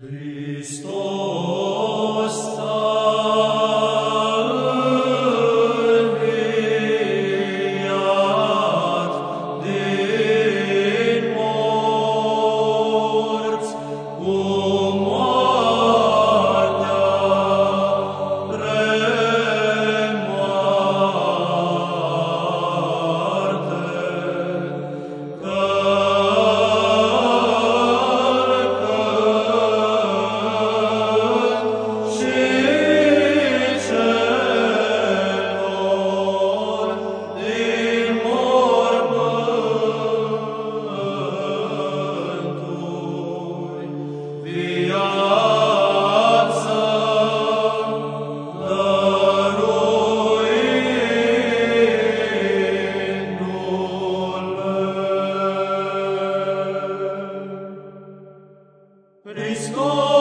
Christos Praise God.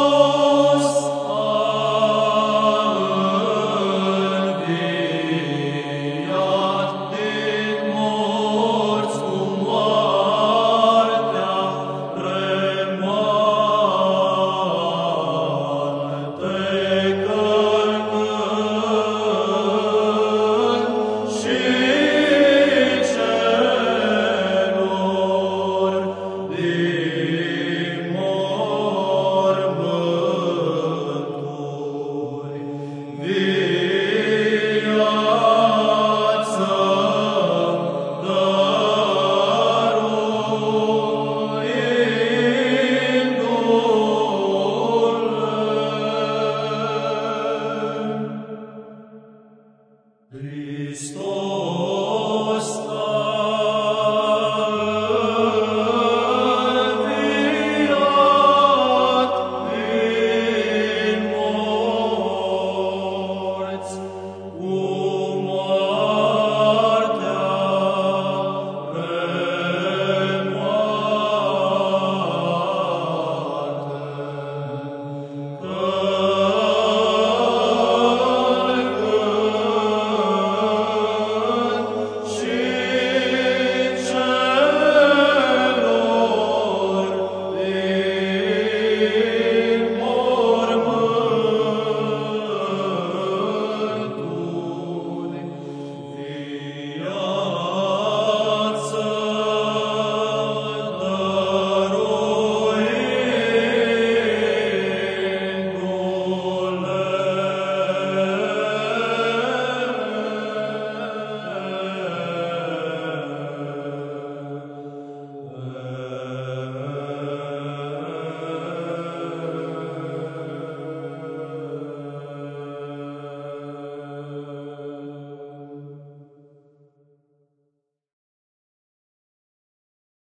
Oh.